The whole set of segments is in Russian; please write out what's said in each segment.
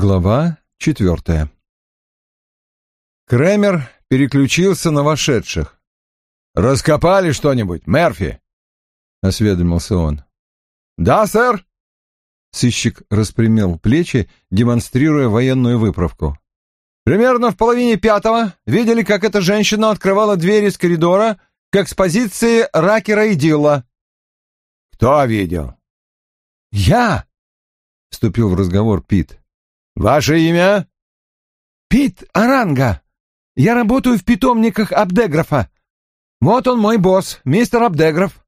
Глава четвертая Кремер переключился на вошедших. «Раскопали что-нибудь, Мерфи?» — осведомился он. «Да, сэр». Сыщик распрямил плечи, демонстрируя военную выправку. «Примерно в половине пятого видели, как эта женщина открывала дверь из коридора к экспозиции Ракера и Дилла». «Кто видел?» «Я!» — вступил в разговор Пит. «Ваше имя?» «Пит Аранга. Я работаю в питомниках Абдеграфа. Вот он мой босс, мистер Абдеграф.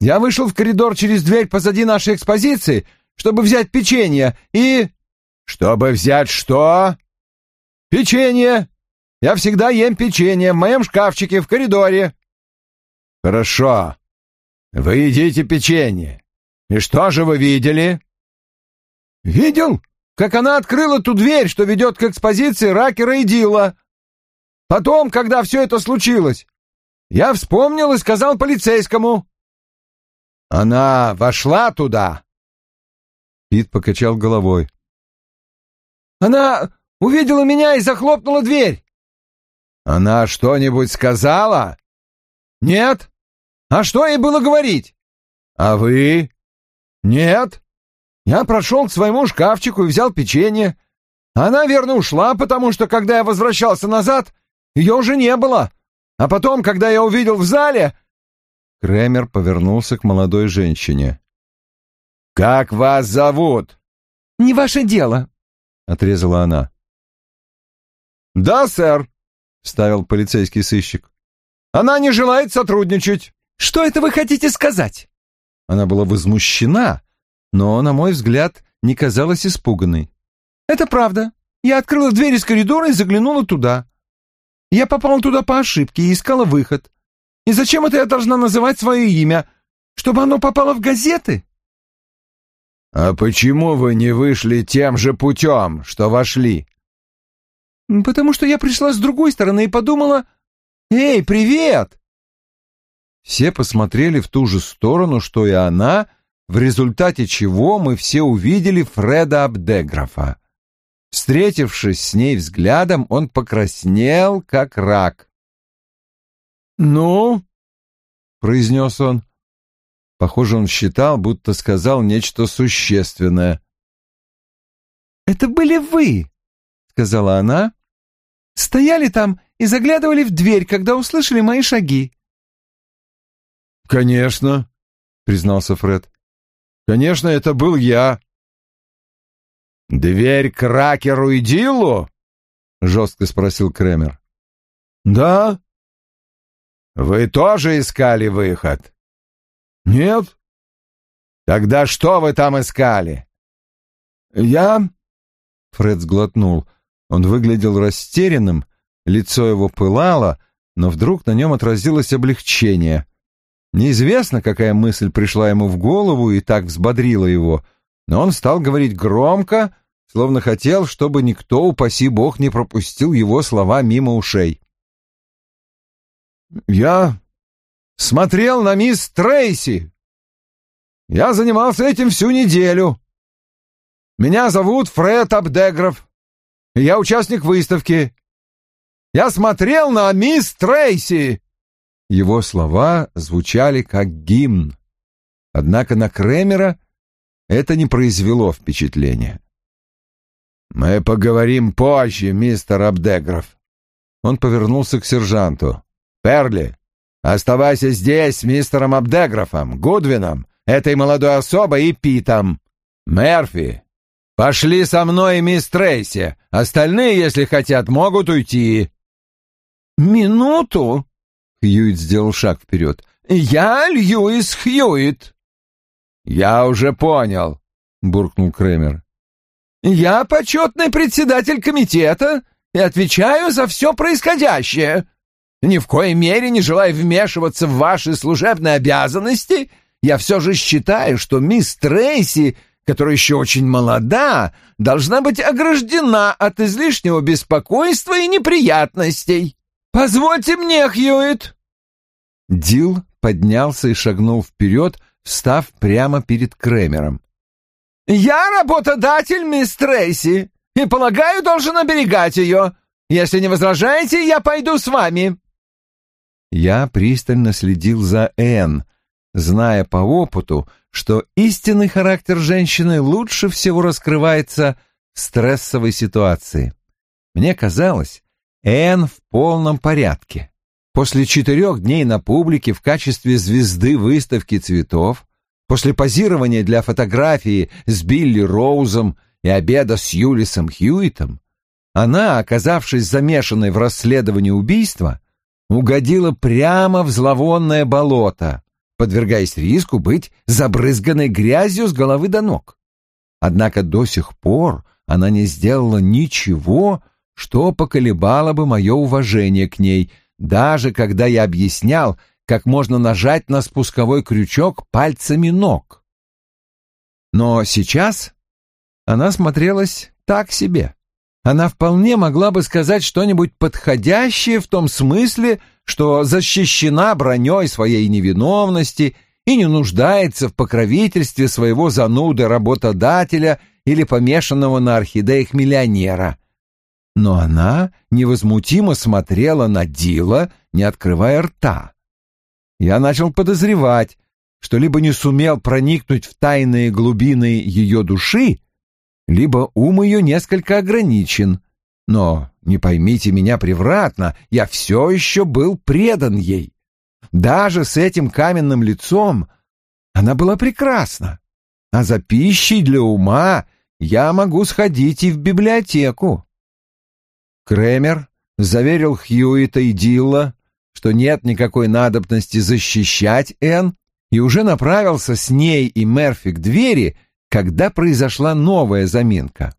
Я вышел в коридор через дверь позади нашей экспозиции, чтобы взять печенье и...» «Чтобы взять что?» «Печенье. Я всегда ем печенье в моем шкафчике в коридоре». «Хорошо. Вы едите печенье. И что же вы видели?» «Видел, как она открыла ту дверь, что ведет к экспозиции Ракера и Дилла. Потом, когда все это случилось, я вспомнил и сказал полицейскому». «Она вошла туда?» Пит покачал головой. «Она увидела меня и захлопнула дверь». «Она что-нибудь сказала?» «Нет. А что ей было говорить?» «А вы?» «Нет. Я прошел к своему шкафчику и взял печенье. Она, верно, ушла, потому что, когда я возвращался назад, ее уже не было. А потом, когда я увидел в зале...» Кремер повернулся к молодой женщине. «Как вас зовут?» «Не ваше дело», — отрезала она. «Да, сэр», — вставил полицейский сыщик. «Она не желает сотрудничать». «Что это вы хотите сказать?» Она была возмущена, но, на мой взгляд, не казалась испуганной. «Это правда. Я открыла дверь из коридора и заглянула туда. Я попала туда по ошибке и искала выход. И зачем это я должна называть свое имя? Чтобы оно попало в газеты?» «А почему вы не вышли тем же путем, что вошли?» «Потому что я пришла с другой стороны и подумала... Эй, привет!» Все посмотрели в ту же сторону, что и она, в результате чего мы все увидели Фреда Абдеграфа. Встретившись с ней взглядом, он покраснел, как рак. «Ну?» — произнес он. Похоже, он считал, будто сказал нечто существенное. «Это были вы», — сказала она. «Стояли там и заглядывали в дверь, когда услышали мои шаги». «Конечно», — признался Фред. «Конечно, это был я». «Дверь к Ракеру и Дилу?» — жестко спросил Кремер. «Да». «Вы тоже искали выход?» «Нет». «Тогда что вы там искали?» «Я...» Фред сглотнул. Он выглядел растерянным, лицо его пылало, но вдруг на нем отразилось облегчение. Неизвестно, какая мысль пришла ему в голову и так взбодрила его, но он стал говорить громко, словно хотел, чтобы никто, упаси бог, не пропустил его слова мимо ушей. «Я смотрел на мисс Трейси. Я занимался этим всю неделю. Меня зовут Фред Абдегров. Я участник выставки. Я смотрел на мисс Трейси!» Его слова звучали как гимн. Однако на Кремера это не произвело впечатления. «Мы поговорим позже, мистер Абдегров». Он повернулся к сержанту. «Перли, оставайся здесь с мистером Абдеграфом, Гудвином, этой молодой особой и Питом. Мерфи, пошли со мной и мисс Трейси. Остальные, если хотят, могут уйти». «Минуту!» — Хьюит сделал шаг вперед. «Я Льюис Хьюит». «Я уже понял», — буркнул Кремер. «Я почетный председатель комитета и отвечаю за все происходящее. Ни в коей мере не желая вмешиваться в ваши служебные обязанности, я все же считаю, что мисс Трейси, которая еще очень молода, должна быть ограждена от излишнего беспокойства и неприятностей. Позвольте мне, Хьюит!» Дил поднялся и шагнул вперед, встав прямо перед Кремером. «Я работодатель, мисс Трейси, и, полагаю, должен оберегать ее. Если не возражаете, я пойду с вами». Я пристально следил за Энн, зная по опыту, что истинный характер женщины лучше всего раскрывается в стрессовой ситуации. Мне казалось, Энн в полном порядке. После четырех дней на публике в качестве звезды выставки цветов, после позирования для фотографии с Билли Роузом и обеда с Юлисом Хьюитом, она, оказавшись замешанной в расследовании убийства, угодила прямо в зловонное болото, подвергаясь риску быть забрызганной грязью с головы до ног. Однако до сих пор она не сделала ничего, что поколебало бы мое уважение к ней, даже когда я объяснял, как можно нажать на спусковой крючок пальцами ног. Но сейчас она смотрелась так себе. Она вполне могла бы сказать что-нибудь подходящее в том смысле, что защищена броней своей невиновности и не нуждается в покровительстве своего зануды-работодателя или помешанного на орхидеях миллионера — но она невозмутимо смотрела на Дила, не открывая рта. Я начал подозревать, что либо не сумел проникнуть в тайные глубины ее души, либо ум ее несколько ограничен. Но, не поймите меня превратно, я все еще был предан ей. Даже с этим каменным лицом она была прекрасна. А за пищей для ума я могу сходить и в библиотеку. Кремер заверил Хьюита и Дилла, что нет никакой надобности защищать Энн, и уже направился с ней и Мерфи к двери, когда произошла новая заминка.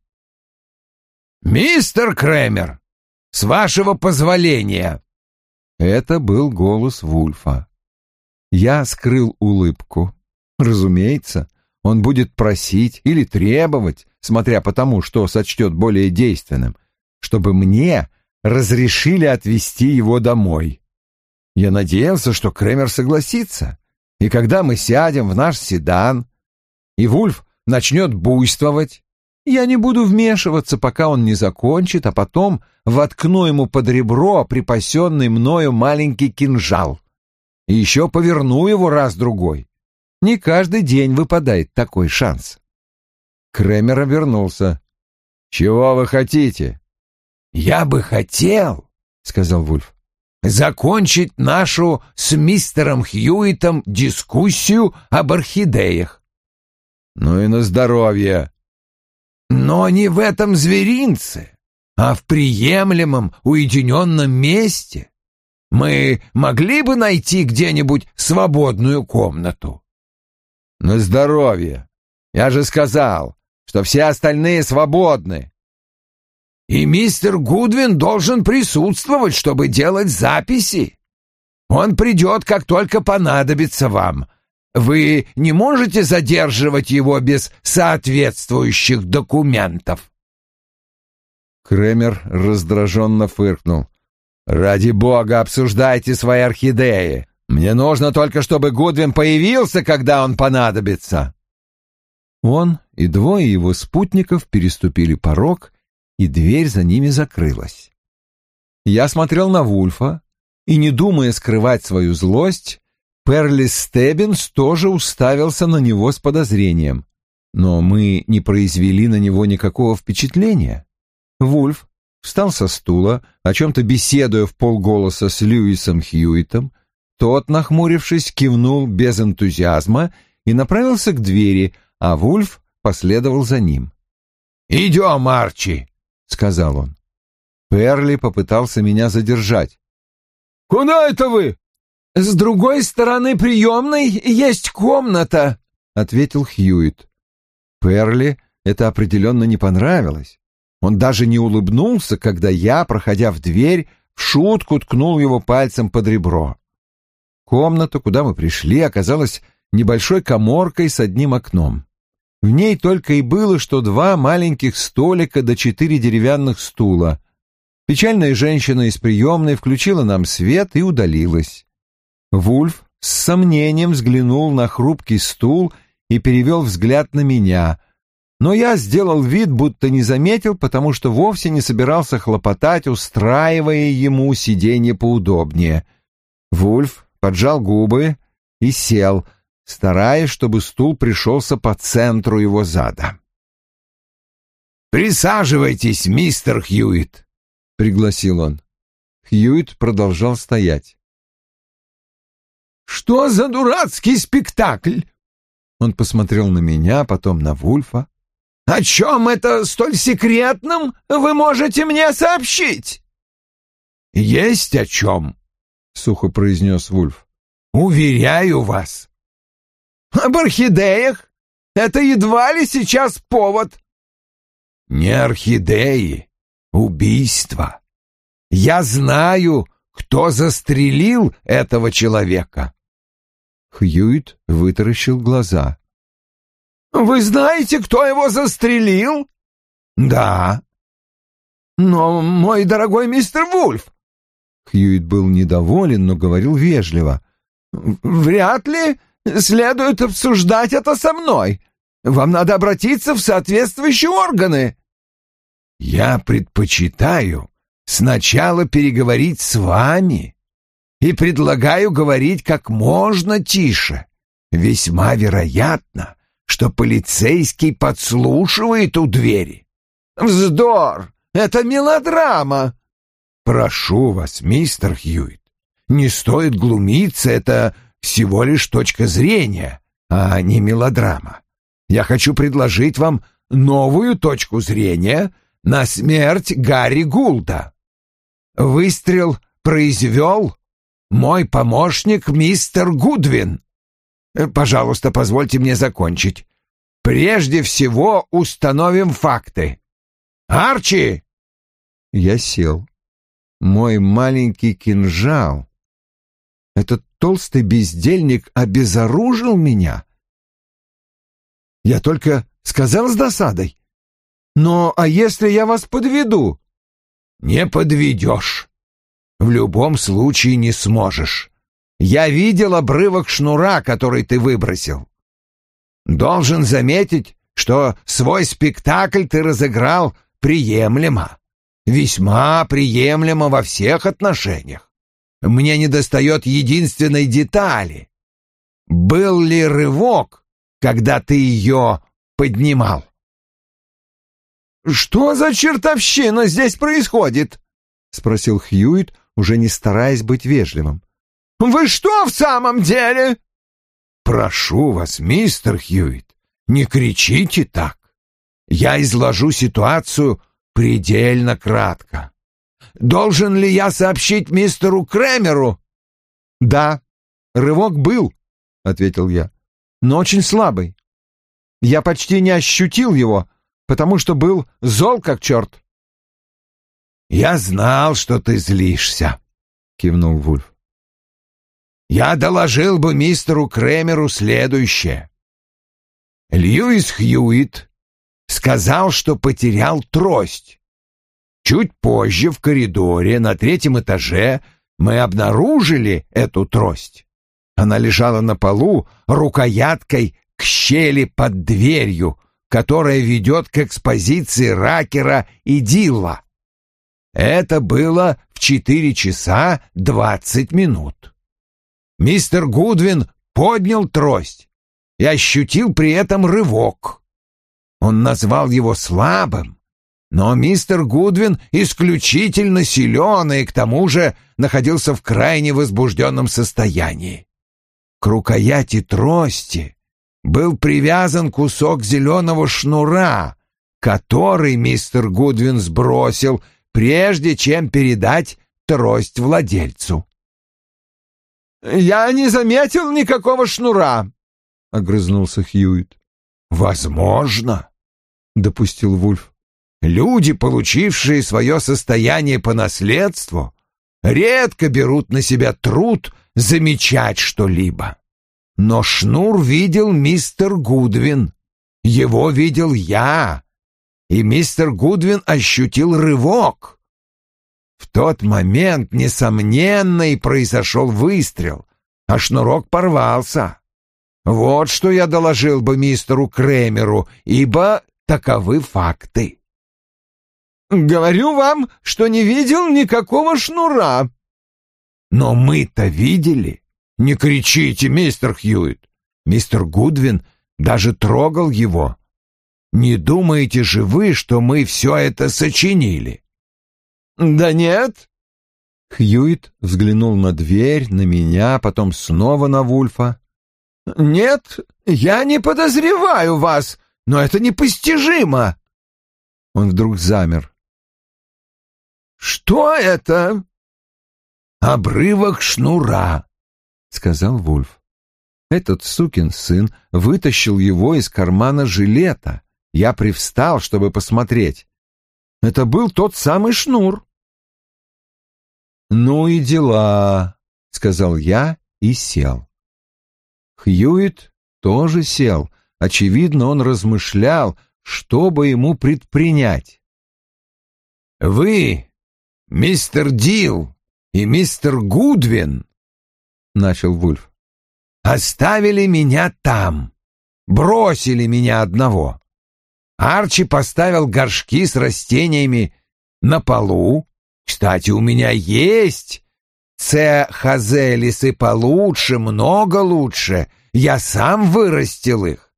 «Мистер Кремер, с вашего позволения!» Это был голос Вульфа. Я скрыл улыбку. Разумеется, он будет просить или требовать, смотря по тому, что сочтет более действенным — чтобы мне разрешили отвезти его домой. Я надеялся, что Кремер согласится, и когда мы сядем в наш седан, и Вульф начнет буйствовать, я не буду вмешиваться, пока он не закончит, а потом воткну ему под ребро припасенный мною маленький кинжал. И еще поверну его раз-другой. Не каждый день выпадает такой шанс. Кремер обернулся. «Чего вы хотите?» «Я бы хотел, — сказал Вульф, — закончить нашу с мистером Хьюитом дискуссию об орхидеях». «Ну и на здоровье!» «Но не в этом зверинце, а в приемлемом уединенном месте. Мы могли бы найти где-нибудь свободную комнату». «На здоровье! Я же сказал, что все остальные свободны!» И мистер Гудвин должен присутствовать, чтобы делать записи. Он придет, как только понадобится вам. Вы не можете задерживать его без соответствующих документов. Кремер раздраженно фыркнул. «Ради бога, обсуждайте свои орхидеи. Мне нужно только, чтобы Гудвин появился, когда он понадобится». Он и двое его спутников переступили порог и дверь за ними закрылась. Я смотрел на Вульфа, и, не думая скрывать свою злость, Перли Стеббинс тоже уставился на него с подозрением. Но мы не произвели на него никакого впечатления. Вульф встал со стула, о чем-то беседуя в полголоса с Льюисом Хьюитом. Тот, нахмурившись, кивнул без энтузиазма и направился к двери, а Вульф последовал за ним. «Идем, Арчи!» — сказал он. Перли попытался меня задержать. «Куда это вы?» «С другой стороны приемной есть комната», — ответил Хьюит. Перли это определенно не понравилось. Он даже не улыбнулся, когда я, проходя в дверь, в шутку ткнул его пальцем под ребро. Комната, куда мы пришли, оказалась небольшой коморкой с одним окном. В ней только и было, что два маленьких столика да четыре деревянных стула. Печальная женщина из приемной включила нам свет и удалилась. Вульф с сомнением взглянул на хрупкий стул и перевел взгляд на меня. но я сделал вид, будто не заметил, потому что вовсе не собирался хлопотать, устраивая ему сиденье поудобнее. Вульф поджал губы и сел, стараясь, чтобы стул пришелся по центру его зада. «Присаживайтесь, мистер Хьюитт», — пригласил он. Хьюитт продолжал стоять. «Что за дурацкий спектакль?» Он посмотрел на меня, потом на Вульфа. «О чем это столь секретном вы можете мне сообщить?» «Есть о чем», — сухо произнес Вульф. «Уверяю вас». «Об орхидеях? Это едва ли сейчас повод». «Не орхидеи, убийство. Я знаю, кто застрелил этого человека». Хьюит вытаращил глаза. «Вы знаете, кто его застрелил?» «Да». «Но, мой дорогой мистер Вульф...» Хьюит был недоволен, но говорил вежливо. «Вряд ли следует обсуждать это со мной. Вам надо обратиться в соответствующие органы». «Я предпочитаю сначала переговорить с вами и предлагаю говорить как можно тише. Весьма вероятно, что полицейский подслушивает у двери. Вздор! Это мелодрама! Прошу вас, мистер Хьюит, не стоит глумиться, это всего лишь точка зрения, а не мелодрама. Я хочу предложить вам новую точку зрения на смерть Гарри Гулда. Выстрел произвел мой помощник мистер Гудвин. Э, пожалуйста, позвольте мне закончить. Прежде всего установим факты. Арчи!» Я сел. Мой маленький кинжал. Этот толстый бездельник обезоружил меня. Я только сказал с досадой. «Но а если я вас подведу?» «Не подведешь. В любом случае не сможешь. Я видел обрывок шнура, который ты выбросил. Должен заметить, что свой спектакль ты разыграл приемлемо. Весьма приемлемо во всех отношениях. Мне недостает единственной детали. Был ли рывок, когда ты ее поднимал? «Что за чертовщина здесь происходит?» — спросил Хьюит, уже не стараясь быть вежливым. Вы что в самом деле? Прошу вас, мистер Хьюит, не кричите так. Я изложу ситуацию предельно кратко. Должен ли я сообщить мистеру Кремеру? Да, рывок был, ответил я, но очень слабый. Я почти не ощутил его, потому что был зол как черт. Я знал, что ты злишься, кивнул Вульф я доложил бы мистеру Кремеру следующее. Льюис Хьюит сказал, что потерял трость. Чуть позже в коридоре на третьем этаже мы обнаружили эту трость. Она лежала на полу рукояткой к щели под дверью, которая ведет к экспозиции Ракера и Дилла. Это было в четыре часа двадцать минут мистер Гудвин поднял трость и ощутил при этом рывок. Он назвал его слабым, но мистер Гудвин исключительно силен и к тому же находился в крайне возбужденном состоянии. К рукояти трости был привязан кусок зеленого шнура, который мистер Гудвин сбросил, прежде чем передать трость владельцу. «Я не заметил никакого шнура», — огрызнулся Хьюит. «Возможно», — допустил Вульф. «Люди, получившие свое состояние по наследству, редко берут на себя труд замечать что-либо. Но шнур видел мистер Гудвин, его видел я, и мистер Гудвин ощутил рывок». В тот момент, несомненно, и произошел выстрел, а шнурок порвался. Вот что я доложил бы мистеру Кремеру, ибо таковы факты. Говорю вам, что не видел никакого шнура. Но мы-то видели. Не кричите, мистер Хьюит. Мистер Гудвин даже трогал его. Не думаете же вы, что мы все это сочинили? Да нет. Хьюит взглянул на дверь, на меня, потом снова на Вульфа. Нет, я не подозреваю вас, но это непостижимо. Он вдруг замер. Что это? Обрывок шнура, сказал Вульф. Этот сукин сын вытащил его из кармана жилета. Я привстал, чтобы посмотреть. Это был тот самый шнур. «Ну и дела», — сказал я и сел. Хьюит тоже сел. Очевидно, он размышлял, что бы ему предпринять. «Вы, мистер Дил и мистер Гудвин», — начал Вульф, — «оставили меня там, бросили меня одного. Арчи поставил горшки с растениями на полу. Кстати, у меня есть Це хазелисы получше, много лучше. Я сам вырастил их.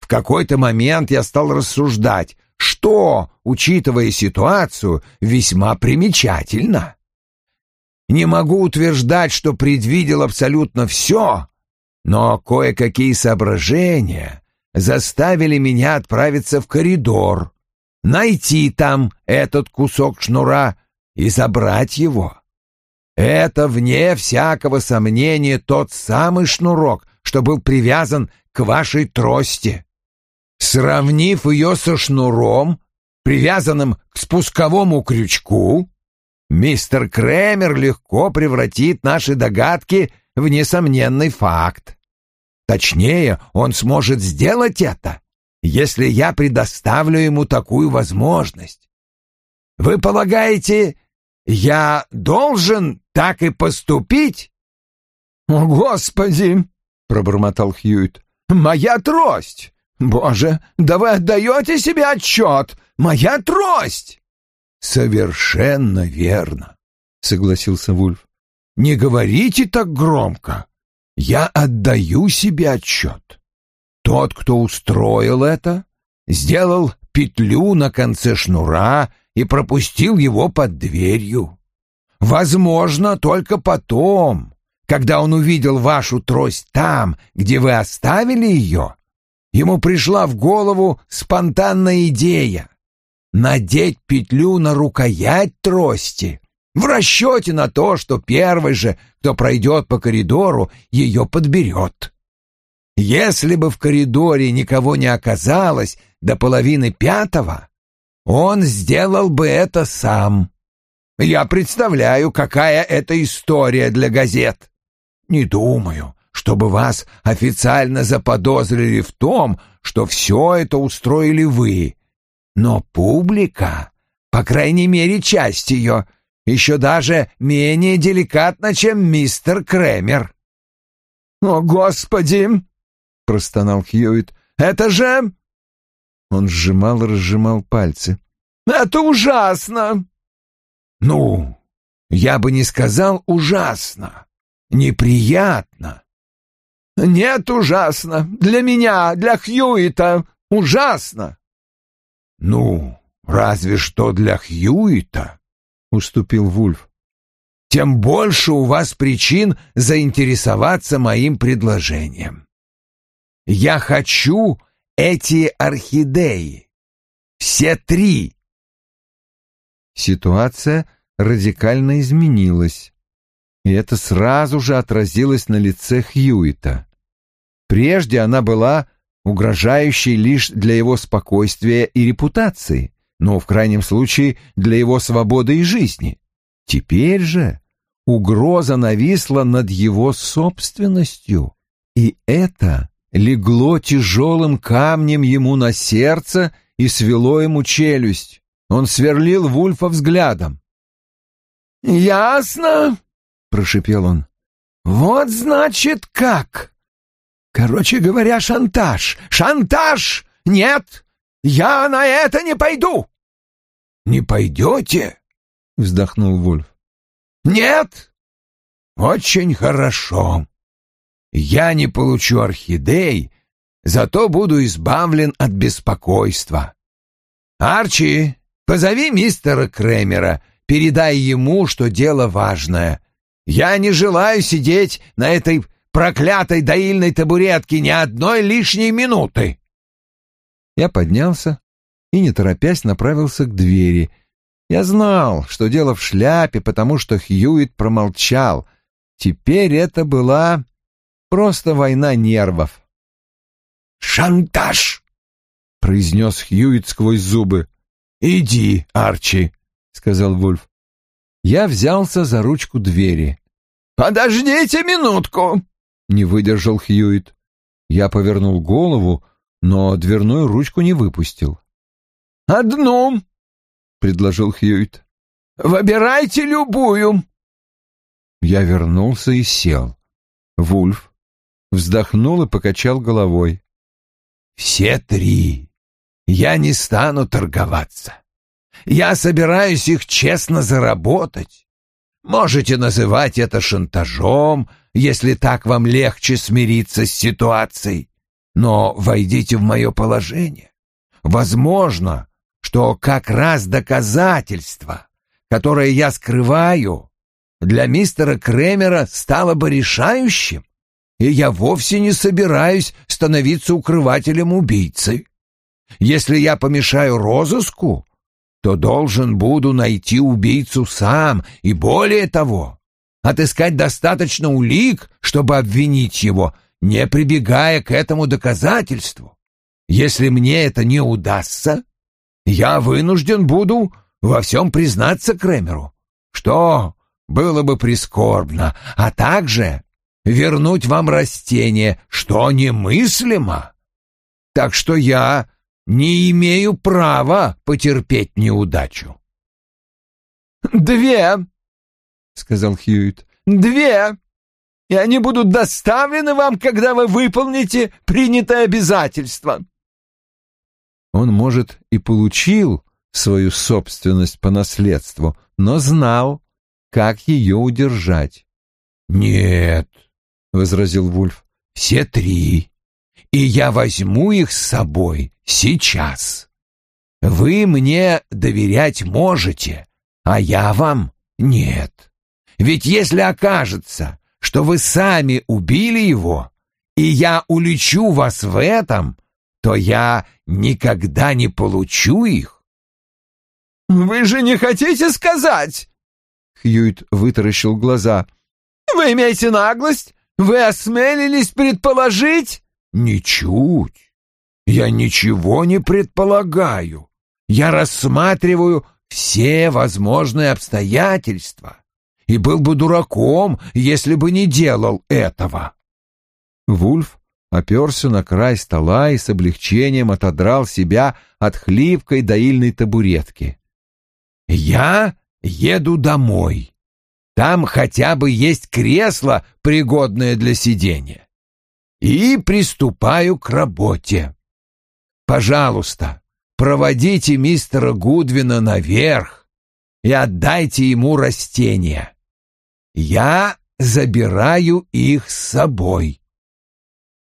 В какой-то момент я стал рассуждать, что, учитывая ситуацию, весьма примечательно. Не могу утверждать, что предвидел абсолютно все, но кое-какие соображения заставили меня отправиться в коридор, найти там этот кусок шнура и забрать его. Это, вне всякого сомнения, тот самый шнурок, что был привязан к вашей трости. Сравнив ее со шнуром, привязанным к спусковому крючку, мистер Кремер легко превратит наши догадки в несомненный факт. Точнее, он сможет сделать это, если я предоставлю ему такую возможность. Вы полагаете, я должен так и поступить? О, Господи, пробормотал Хьюит. Моя трость! Боже, да вы отдаете себе отчет! Моя трость! Совершенно верно, согласился Вульф. Не говорите так громко. Я отдаю себе отчет. Тот, кто устроил это, сделал петлю на конце шнура и пропустил его под дверью. Возможно, только потом, когда он увидел вашу трость там, где вы оставили ее, ему пришла в голову спонтанная идея надеть петлю на рукоять трости в расчете на то, что первый же, кто пройдет по коридору, ее подберет. Если бы в коридоре никого не оказалось до половины пятого, он сделал бы это сам. Я представляю, какая это история для газет. Не думаю, чтобы вас официально заподозрили в том, что все это устроили вы. Но публика, по крайней мере часть ее, еще даже менее деликатна, чем мистер Кремер. «О, Господи!» — простонал Хьюит. «Это же...» Он сжимал и разжимал пальцы. «Это ужасно!» «Ну, я бы не сказал ужасно. Неприятно». «Нет, ужасно. Для меня, для Хьюита. Ужасно!» «Ну, разве что для Хьюита», — уступил Вульф. «Тем больше у вас причин заинтересоваться моим предложением. Я хочу эти орхидеи. Все три. Ситуация радикально изменилась, и это сразу же отразилось на лице Хьюита. Прежде она была угрожающей лишь для его спокойствия и репутации, но в крайнем случае для его свободы и жизни. Теперь же угроза нависла над его собственностью, и это легло тяжелым камнем ему на сердце и свело ему челюсть. Он сверлил Вульфа взглядом. «Ясно», — прошепел он. «Вот значит как. Короче говоря, шантаж. Шантаж! Нет, Я на это не пойду!» «Не пойдете?» — вздохнул Вульф. «Нет? Очень хорошо. Я не получу орхидей, зато буду избавлен от беспокойства. Арчи, позови мистера Кремера, передай ему, что дело важное. Я не желаю сидеть на этой проклятой доильной табуретке ни одной лишней минуты. Я поднялся и, не торопясь, направился к двери. Я знал, что дело в шляпе, потому что Хьюит промолчал. Теперь это была просто война нервов. «Шантаж!» — произнес Хьюит сквозь зубы. «Иди, Арчи», — сказал Вульф. Я взялся за ручку двери. «Подождите минутку!» — не выдержал Хьюит. Я повернул голову, но дверную ручку не выпустил. «Одну!» — предложил Хьюит. «Выбирайте любую!» Я вернулся и сел. Вульф вздохнул и покачал головой. «Все три. Я не стану торговаться. Я собираюсь их честно заработать. Можете называть это шантажом, если так вам легче смириться с ситуацией. Но войдите в мое положение. Возможно, что как раз доказательство, которое я скрываю, для мистера Кремера стало бы решающим, и я вовсе не собираюсь становиться укрывателем убийцы. Если я помешаю розыску, то должен буду найти убийцу сам, и более того, отыскать достаточно улик, чтобы обвинить его, не прибегая к этому доказательству. Если мне это не удастся, я вынужден буду во всем признаться Кремеру, что было бы прискорбно, а также вернуть вам растение, что немыслимо. Так что я не имею права потерпеть неудачу. «Две», — сказал Хьюит, — «две, и они будут доставлены вам, когда вы выполните принятое обязательство». Он, может, и получил свою собственность по наследству, но знал, как ее удержать. «Нет», — возразил Вульф, — «все три и я возьму их с собой сейчас. Вы мне доверять можете, а я вам нет. Ведь если окажется, что вы сами убили его, и я улечу вас в этом, то я никогда не получу их. «Вы же не хотите сказать?» Хьюит вытаращил глаза. «Вы имеете наглость? Вы осмелились предположить?» Ничуть. Я ничего не предполагаю. Я рассматриваю все возможные обстоятельства и был бы дураком, если бы не делал этого. Вульф оперся на край стола и с облегчением отодрал себя от хлипкой доильной табуретки. «Я еду домой. Там хотя бы есть кресло, пригодное для сидения и приступаю к работе. Пожалуйста, проводите мистера Гудвина наверх и отдайте ему растения. Я забираю их с собой.